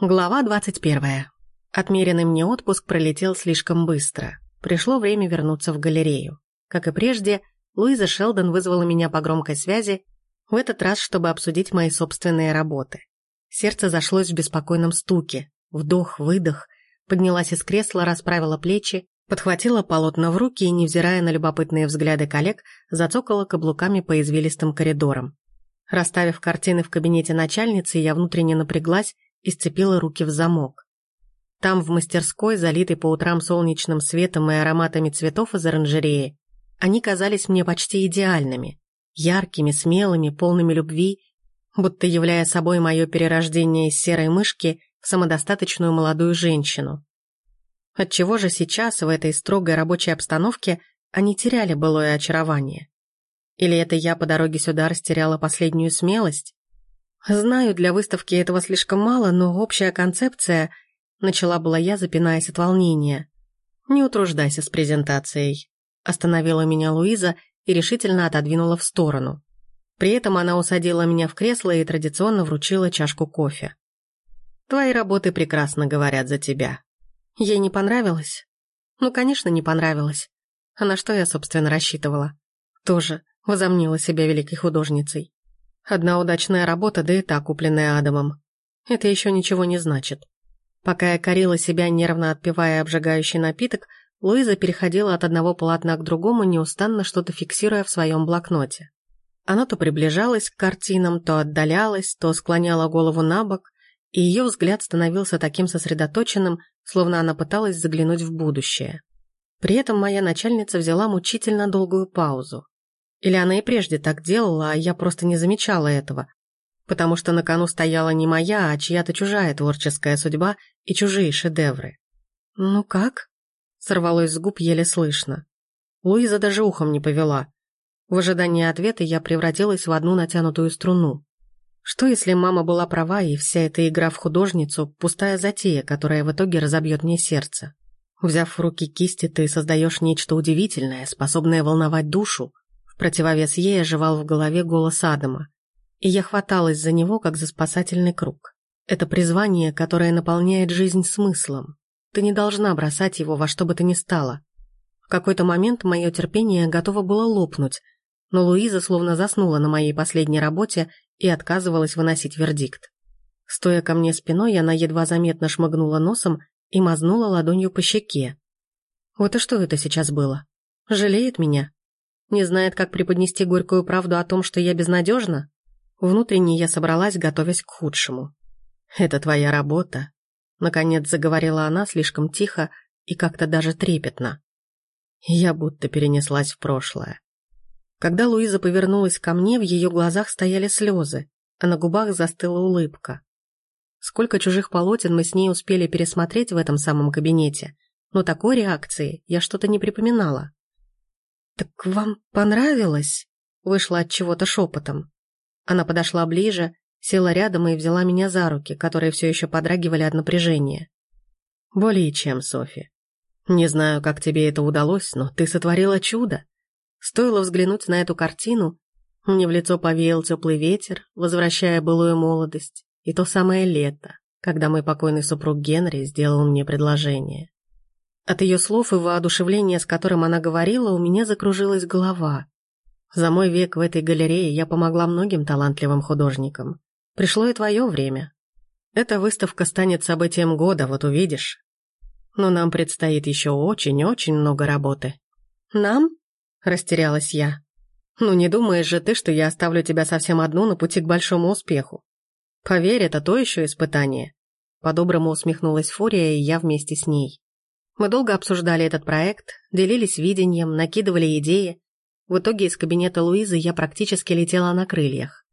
Глава 21. Отмеренный мне отпуск пролетел слишком быстро. Пришло время вернуться в галерею. Как и прежде, Луиза Шелдон вызвала меня по громкой связи, в этот раз, чтобы обсудить мои собственные работы. Сердце зашлось в беспокойном стуке. Вдох, выдох. Поднялась из кресла, расправила плечи, подхватила полотно в руки и, невзирая на любопытные взгляды коллег, зацокала каблуками по извилистым коридорам. Расставив картины в кабинете начальницы, я внутренне напряглась и сцепила руки в замок. Там, в мастерской, залитой по утрам солнечным светом и ароматами цветов из оранжереи, они казались мне почти идеальными, яркими, смелыми, полными любви, будто являя собой мое перерождение из серой мышки в самодостаточную молодую женщину. Отчего же сейчас, в этой строгой рабочей обстановке, они теряли былое очарование? Или это я по дороге сюда растеряла последнюю смелость? Знаю, для выставки этого слишком мало, но общая концепция... Начала была я, запинаясь от волнения. Не утруждайся с презентацией. Остановила меня Луиза и решительно отодвинула в сторону. При этом она усадила меня в кресло и традиционно вручила чашку кофе. «Твои работы прекрасно говорят за тебя». Ей не понравилось? Ну, конечно, не понравилось. А на что я, собственно, рассчитывала? Тоже возомнила себя великой художницей. Одна удачная работа, да и та, купленная Адамом. Это еще ничего не значит. Пока я корила себя, нервно отпивая обжигающий напиток, Луиза переходила от одного полотна к другому, неустанно что-то фиксируя в своем блокноте. Она то приближалась к картинам, то отдалялась, то склоняла голову на бок, и ее взгляд становился таким сосредоточенным, словно она пыталась заглянуть в будущее. При этом моя начальница взяла мучительно долгую паузу. Или она и прежде так делала, а я просто не замечала этого, потому что на кону стояла не моя, а чья-то чужая творческая судьба и чужие шедевры. «Ну как?» — сорвалось с губ еле слышно. Луиза даже ухом не повела. В ожидании ответа я превратилась в одну натянутую струну. Что если мама была права, и вся эта игра в художницу – пустая затея, которая в итоге разобьет мне сердце? Взяв в руки кисти, ты создаешь нечто удивительное, способное волновать душу, противовес ей оживал в голове голос Адама, и я хваталась за него, как за спасательный круг. Это призвание, которое наполняет жизнь смыслом. Ты не должна бросать его во что бы то ни стало. В какой-то момент мое терпение готово было лопнуть, но Луиза словно заснула на моей последней работе и отказывалась выносить вердикт. Стоя ко мне спиной, она едва заметно шмыгнула носом и мазнула ладонью по щеке. Вот и что это сейчас было? Жалеет меня? Не знает, как преподнести горькую правду о том, что я безнадежна? Внутренне я собралась, готовясь к худшему. «Это твоя работа», — наконец заговорила она слишком тихо и как-то даже трепетно. Я будто перенеслась в прошлое. Когда Луиза повернулась ко мне, в ее глазах стояли слезы, а на губах застыла улыбка. Сколько чужих полотен мы с ней успели пересмотреть в этом самом кабинете, но такой реакции я что-то не припоминала. «Так вам понравилось?» Вышла от чего-то шепотом. Она подошла ближе, села рядом и взяла меня за руки, которые все еще подрагивали от напряжения. «Более чем, Софи. Не знаю, как тебе это удалось, но ты сотворила чудо. Стоило взглянуть на эту картину, мне в лицо повеял теплый ветер, возвращая былую молодость, и то самое лето, когда мой покойный супруг Генри сделал мне предложение. От ее слов и воодушевления, с которым она говорила, у меня закружилась голова. За мой век в этой галерее я помогла многим талантливым художникам. Пришло и твое время. Эта выставка станет событием года, вот увидишь. Но нам предстоит еще очень-очень много работы. Нам? Растерялась я. Ну не думаешь же ты, что я оставлю тебя совсем одну на пути к большому успеху? Поверь, это то еще испытание. По-доброму усмехнулась Фурия, и я вместе с ней. Мы долго обсуждали этот проект, делились видением, накидывали идеи. В итоге из кабинета Луизы я практически летела на крыльях.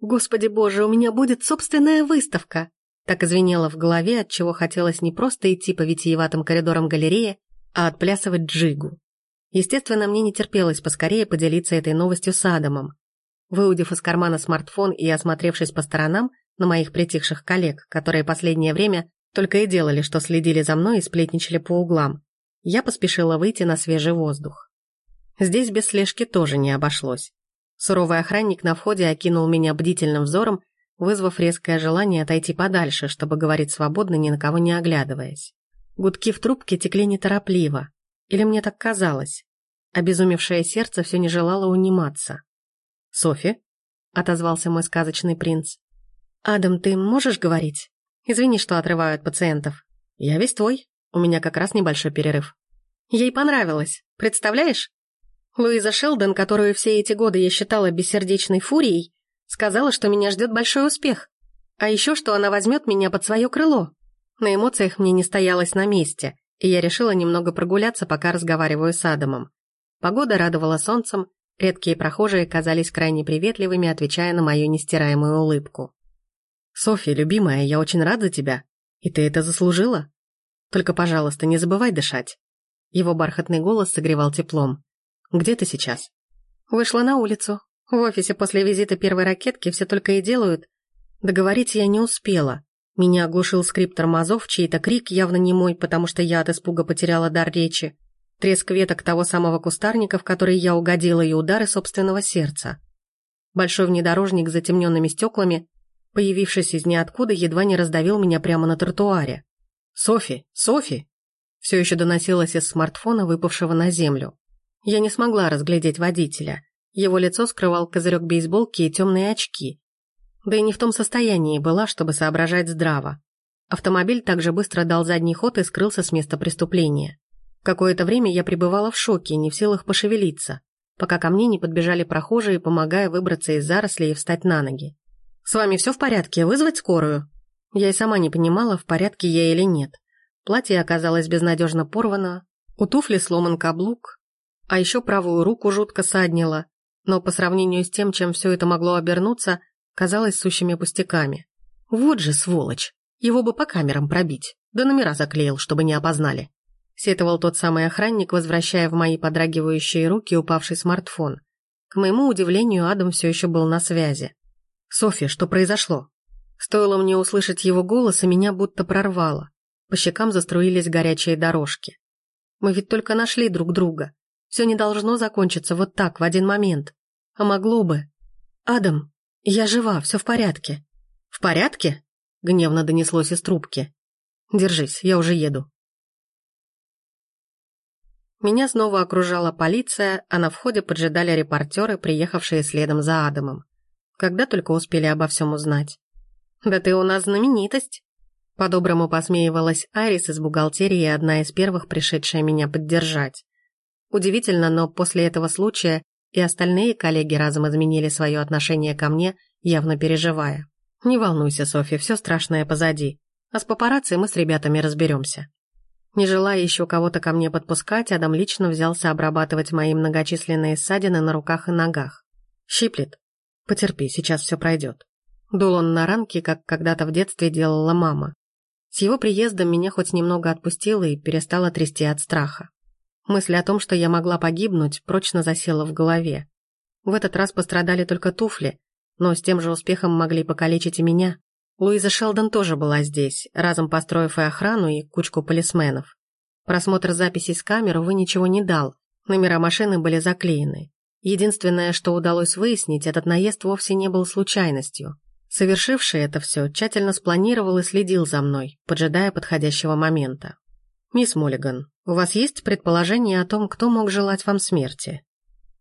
«Господи боже, у меня будет собственная выставка!» Так извинела в голове, от чего хотелось не просто идти по витиеватым коридорам галереи, а отплясывать джигу. Естественно, мне не терпелось поскорее поделиться этой новостью с Адамом. Выудив из кармана смартфон и осмотревшись по сторонам на моих притихших коллег, которые последнее время только и делали, что следили за мной и сплетничали по углам. Я поспешила выйти на свежий воздух. Здесь без слежки тоже не обошлось. Суровый охранник на входе окинул меня бдительным взором, вызвав резкое желание отойти подальше, чтобы говорить свободно, ни на кого не оглядываясь. Гудки в трубке текли неторопливо. Или мне так казалось. Обезумевшее сердце все не желало униматься. «Софи?» — отозвался мой сказочный принц. «Адам, ты можешь говорить? Извини, что отрываю от пациентов. Я весь твой. У меня как раз небольшой перерыв». Ей понравилось. Представляешь? Луиза Шелдон, которую все эти годы я считала бессердечной фурией, сказала, что меня ждет большой успех. А еще, что она возьмет меня под свое крыло. На эмоциях мне не стоялось на месте, и я решила немного прогуляться, пока разговариваю с Адамом. Погода радовала солнцем, редкие прохожие казались крайне приветливыми, отвечая на мою нестираемую улыбку. «Софья, любимая, я очень рад за тебя, и ты это заслужила. Только, пожалуйста, не забывай дышать». Его бархатный голос согревал теплом. «Где ты сейчас?» «Вышла на улицу. В офисе после визита первой ракетки все только и делают. Договорить я не успела. Меня оглушил скрип тормозов, чей-то крик, явно не мой, потому что я от испуга потеряла дар речи. Треск веток того самого кустарника, в который я угодила, и удары собственного сердца. Большой внедорожник с затемненными стеклами, появившись из ниоткуда, едва не раздавил меня прямо на тротуаре. «Софи! Софи!» Все еще доносилось из смартфона, выпавшего на землю. Я не смогла разглядеть водителя. Его лицо скрывал козырек бейсболки и темные очки. Да и не в том состоянии была, чтобы соображать здраво. Автомобиль также быстро дал задний ход и скрылся с места преступления. Какое-то время я пребывала в шоке, не в силах пошевелиться, пока ко мне не подбежали прохожие, помогая выбраться из зарослей и встать на ноги. «С вами все в порядке? Вызвать скорую?» Я и сама не понимала, в порядке я или нет. Платье оказалось безнадежно порвано, у туфли сломан каблук, а еще правую руку жутко саднило, но по сравнению с тем, чем все это могло обернуться, казалось сущими пустяками. Вот же сволочь, его бы по камерам пробить, да номера заклеил, чтобы не опознали. Сетовал тот самый охранник, возвращая в мои подрагивающие руки упавший смартфон. К моему удивлению, Адам все еще был на связи. «Софья, что произошло?» Стоило мне услышать его голос, и меня будто прорвало. По щекам заструились горячие дорожки. Мы ведь только нашли друг друга. Все не должно закончиться вот так, в один момент. А могло бы. «Адам, я жива, все в порядке». «В порядке?» — гневно донеслось из трубки. «Держись, я уже еду». Меня снова окружала полиция, а на входе поджидали репортеры, приехавшие следом за Адамом. Когда только успели обо всем узнать. «Да ты у нас знаменитость!» По-доброму посмеивалась Айрис из бухгалтерии, одна из первых, пришедшая меня поддержать. Удивительно, но после этого случая и остальные коллеги разом изменили свое отношение ко мне, явно переживая. «Не волнуйся, Софья, все страшное позади. А с папарацци мы с ребятами разберемся». Не желая еще кого-то ко мне подпускать, Адам лично взялся обрабатывать мои многочисленные ссадины на руках и ногах. «Щиплет. Потерпи, сейчас все пройдет». Дул он на ранки, как когда-то в детстве делала мама. С его приездом меня хоть немного отпустило и перестало трясти от страха. Мысль о том, что я могла погибнуть, прочно засела в голове. В этот раз пострадали только туфли, но с тем же успехом могли покалечить и меня. Луиза Шелдон тоже была здесь, разом построив и охрану, и кучку полисменов. Просмотр записей с камер, увы, ничего не дал, номера машины были заклеены. Единственное, что удалось выяснить, этот наезд вовсе не был случайностью. Совершивший это все тщательно спланировал и следил за мной, поджидая подходящего момента. «Мисс Моллиган, у вас есть предположение о том, кто мог желать вам смерти?»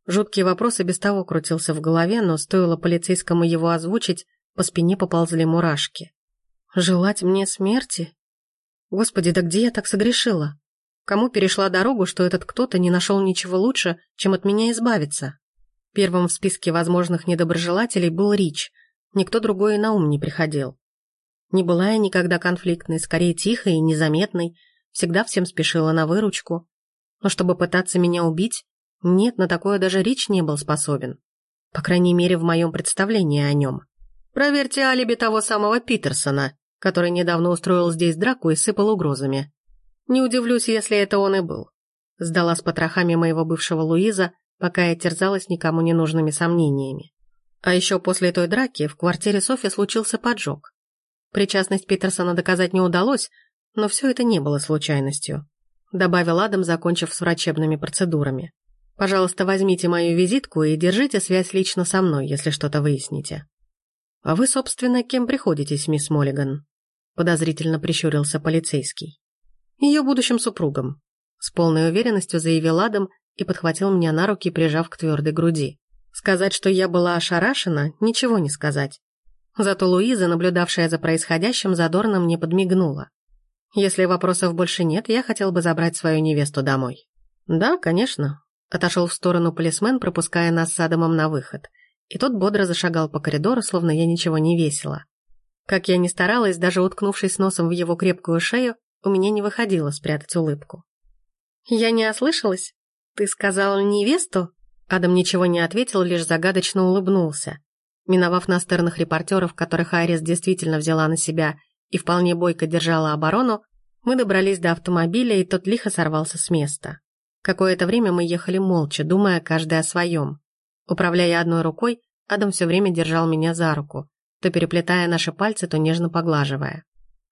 Жуткий вопрос и без того крутился в голове, но стоило полицейскому его озвучить, по спине поползли мурашки. «Желать мне смерти? Господи, да где я так согрешила? Кому перешла дорогу, что этот кто-то не нашел ничего лучше, чем от меня избавиться?» Первым в списке возможных недоброжелателей был Рич – Никто другой и на ум не приходил. Не была я никогда конфликтной, скорее тихой и незаметной, всегда всем спешила на выручку. Но чтобы пытаться меня убить, нет, на такое даже речь не был способен. По крайней мере, в моем представлении о нем. Проверьте алиби того самого Питерсона, который недавно устроил здесь драку и сыпал угрозами. Не удивлюсь, если это он и был. Сдала с потрохами моего бывшего Луиза, пока я терзалась никому ненужными сомнениями. А еще после той драки в квартире Софи случился поджог. Причастность Питерсона доказать не удалось, но все это не было случайностью. Добавил Адам, закончив с врачебными процедурами. «Пожалуйста, возьмите мою визитку и держите связь лично со мной, если что-то выясните». «А вы, собственно, кем приходитесь, мисс Моллиган?» Подозрительно прищурился полицейский. «Ее будущим супругом», — с полной уверенностью заявил Адам и подхватил меня на руки, прижав к твердой груди. Сказать, что я была ошарашена, ничего не сказать. Зато Луиза, наблюдавшая за происходящим, задорно мне подмигнула. Если вопросов больше нет, я хотел бы забрать свою невесту домой. Да, конечно. Отошел в сторону полисмен, пропуская нас с Адамом на выход. И тот бодро зашагал по коридору, словно я ничего не весила. Как я ни старалась, даже уткнувшись носом в его крепкую шею, у меня не выходило спрятать улыбку. «Я не ослышалась? Ты сказал невесту?» Адам ничего не ответил, лишь загадочно улыбнулся. Миновав настырных репортеров, которых Айрис действительно взяла на себя и вполне бойко держала оборону, мы добрались до автомобиля, и тот лихо сорвался с места. Какое-то время мы ехали молча, думая каждый о своем. Управляя одной рукой, Адам все время держал меня за руку, то переплетая наши пальцы, то нежно поглаживая.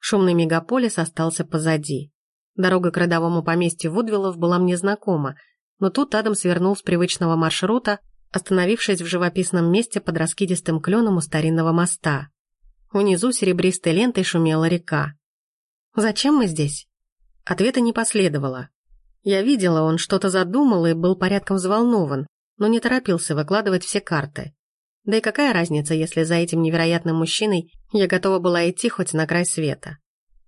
Шумный мегаполис остался позади. Дорога к родовому поместью Вудвиллов была мне знакома, но тут Адам свернул с привычного маршрута, остановившись в живописном месте под раскидистым кленом у старинного моста. Внизу серебристой лентой шумела река. «Зачем мы здесь?» Ответа не последовало. Я видела, он что-то задумал и был порядком взволнован, но не торопился выкладывать все карты. Да и какая разница, если за этим невероятным мужчиной я готова была идти хоть на край света.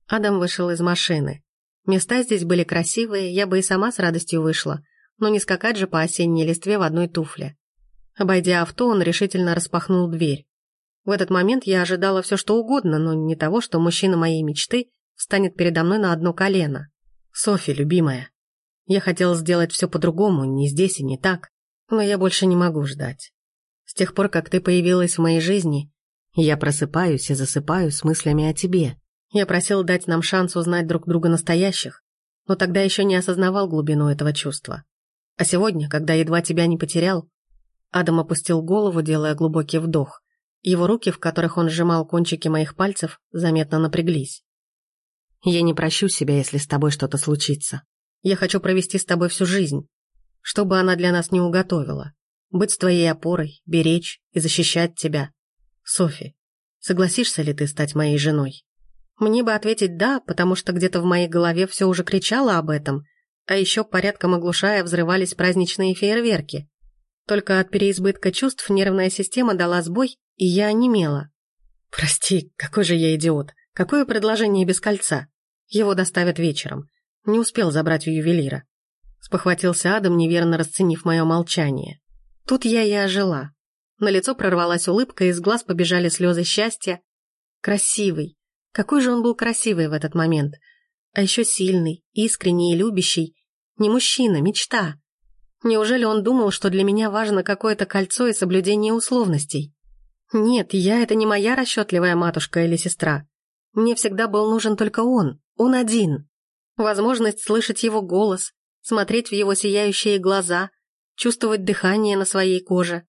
Адам вышел из машины. Места здесь были красивые, я бы и сама с радостью вышла, но не скакать же по осенней листве в одной туфле. Обойдя авто, он решительно распахнул дверь. В этот момент я ожидала все что угодно, но не того, что мужчина моей мечты встанет передо мной на одно колено. «Софи, любимая, я хотела сделать все по-другому, не здесь и не так, но я больше не могу ждать. С тех пор, как ты появилась в моей жизни, я просыпаюсь и засыпаю с мыслями о тебе. Я просил дать нам шанс узнать друг друга настоящих, но тогда еще не осознавал глубину этого чувства. А сегодня, когда едва тебя не потерял, Адам опустил голову, делая глубокий вдох. Его руки, в которых он сжимал кончики моих пальцев, заметно напряглись. «Я не прощу себя, если с тобой что-то случится. Я хочу провести с тобой всю жизнь, что бы она для нас не уготовила. Быть твоей опорой, беречь и защищать тебя. Софи, согласишься ли ты стать моей женой?» Мне бы ответить «да», потому что где-то в моей голове все уже кричало об этом, а еще порядком оглушая взрывались праздничные фейерверки. Только от переизбытка чувств нервная система дала сбой, и я онемела. Прости, какой же я идиот. Какое предложение без кольца? Его доставят вечером. Не успел забрать у ювелира. Спохватился Адам, неверно расценив мое молчание. Тут я и ожила. На лицо прорвалась улыбка, из глаз побежали слезы счастья. Красивый. Какой же он был красивый в этот момент. А еще сильный, искренний и любящий. Не мужчина, мечта. Неужели он думал, что для меня важно какое-то кольцо и соблюдение условностей? Нет, я — это не моя расчетливая матушка или сестра. Мне всегда был нужен только он, он один. Возможность слышать его голос, смотреть в его сияющие глаза, чувствовать дыхание на своей коже.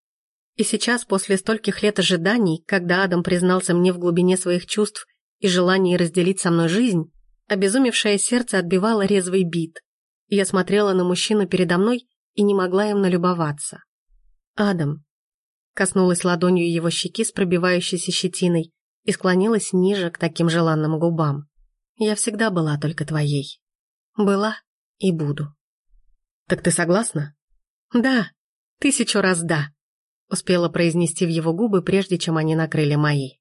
И сейчас, после стольких лет ожиданий, когда Адам признался мне в глубине своих чувств и желании разделить со мной жизнь, обезумевшее сердце отбивало резвый бит. Я смотрела на мужчину передо мной и не могла им налюбоваться. «Адам». Коснулась ладонью его щеки с пробивающейся щетиной и склонилась ниже к таким желанным губам. «Я всегда была только твоей. Была и буду». «Так ты согласна?» «Да, тысячу раз да», успела произнести в его губы, прежде чем они накрыли мои.